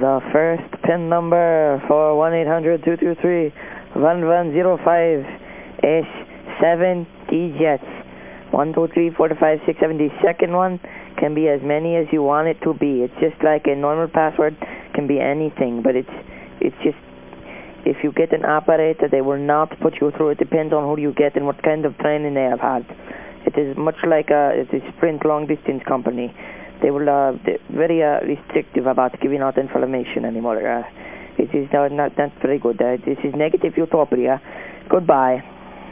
The first PIN number for 1-800-223-1105 is 7 digits. 1, 2, 3, 4, 5, 6, 7. The second one can be as many as you want it to be. It's just like a normal password can be anything, but it's, it's just, if you get an operator, they will not put you through. It depends on who you get and what kind of training they have had. It is much like a, it's a Sprint long distance company. They will, uh, very uh, restrictive about giving out information anymore. Uh, it is uh, not, not very good. Uh, this is negative utopia. Goodbye.